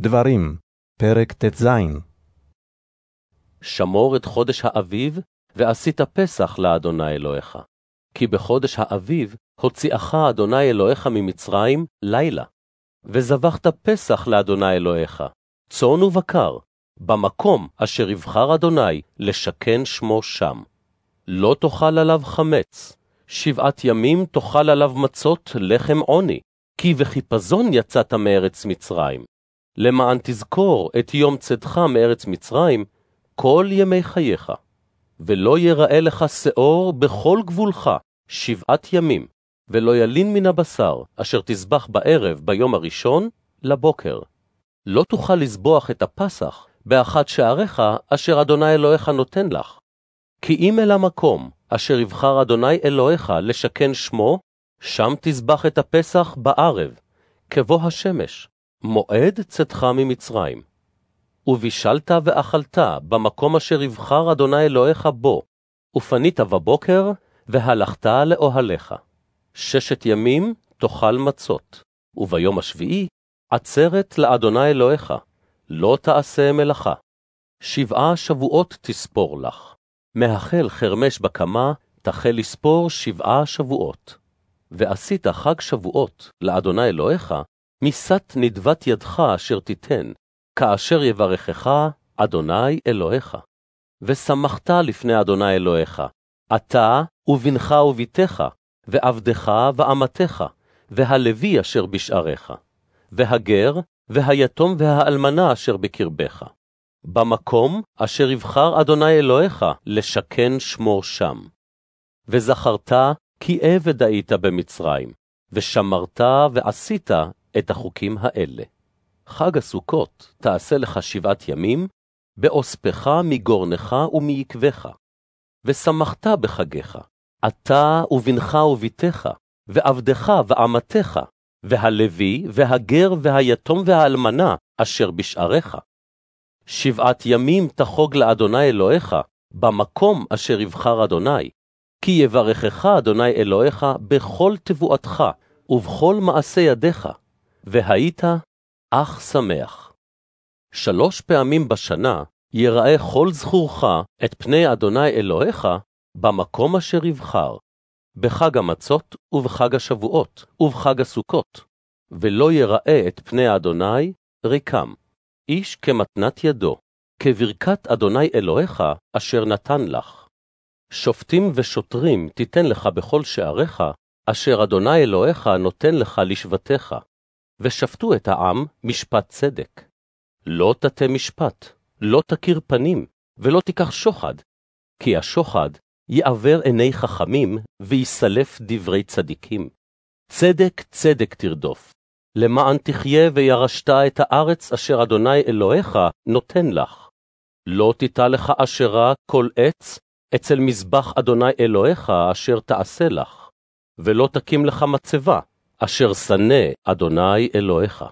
דברים, פרק ט"ז שמור את חודש האביב, ועשית פסח לאדוני אלוהיך. כי בחודש האביב הוציאך אדוני אלוהיך ממצרים לילה. וזבחת פסח לאדוני אלוהיך, צאן ובקר, במקום אשר יבחר אדוני לשכן שמו שם. לא תאכל עליו חמץ, שבעת ימים תאכל עליו מצות לחם עוני, כי בחיפזון יצאת מארץ מצרים. למען תזכור את יום צאתך מארץ מצרים כל ימי חייך, ולא יראה לך שאור בכל גבולך שבעת ימים, ולא ילין מן הבשר אשר תזבח בערב ביום הראשון לבוקר. לא תוכל לזבוח את הפסח באחת שעריך אשר אדוני אלוהיך נותן לך. כי אם אל המקום אשר יבחר אדוני אלוהיך לשכן שמו, שם תזבח את הפסח בערב, כבוא השמש, מועד צאתך ממצרים. ובישלת ואכלת במקום אשר יבחר אדוני אלוהיך בו, ופנית בבוקר, והלכת לאוהליך. ששת ימים תאכל מצות, וביום השביעי עצרת לאדוני אלוהיך, לא תעשה מלאכה. שבעה שבועות תספור לך. מהחל חרמש בקמה, תחל לספור שבעה שבועות. ועשית חג שבועות לאדוני אלוהיך, משת נדבת ידך אשר תיתן, כאשר יברכך אדוני אלוהיך. ושמחת לפני אדוני אלוהיך, אתה ובנך וביתך, ועבדך ואמתך, והלוי אשר בשעריך, והגר, והיתום והאלמנה אשר בקרבך, במקום אשר יבחר אדוני אלוהיך לשכן שמו שם. וזכרת כי עבד היית במצרים, ושמרת ועשית את החוקים האלה. חג הסוכות תעשה לך שבעת ימים, באוספך מגורנך ומעקבך. ושמחת בחגיך, אתה ובנך וביתך, ועבדך ואמתך, והלוי, והגר, והיתום, והאלמנה, אשר בשעריך. שבעת ימים תחוג לאדוני אלוהיך, במקום אשר יבחר אדוני, כי יברכך אדוני אלוהיך בכל תבואתך, ובכל מעשה ידיך, והיית אך שמח. שלוש פעמים בשנה יראה כל זכורך את פני אדוני אלוהיך במקום אשר יבחר, בחג המצות ובחג השבועות ובחג הסוכות, ולא יראה את פני אדוני ריקם, איש כמתנת ידו, כברכת אדוני אלוהיך אשר נתן לך. שופטים ושוטרים תיתן לך בכל שעריך, אשר אדוני אלוהיך נותן לך לשבטיך, ושפטו את העם משפט צדק. לא תטה משפט, לא תכיר פנים, ולא תיקח שוחד, כי השוחד יעבר עיני חכמים, ויסלף דברי צדיקים. צדק צדק תרדוף, למען תחיה וירשת את הארץ אשר אדוני אלוהיך נותן לך. לא תיטע לך אשרה כל עץ אצל מזבח אדוני אלוהיך אשר תעשה לך, ולא תקים לך מצבה, אשר שנא אדוני אלוהיך.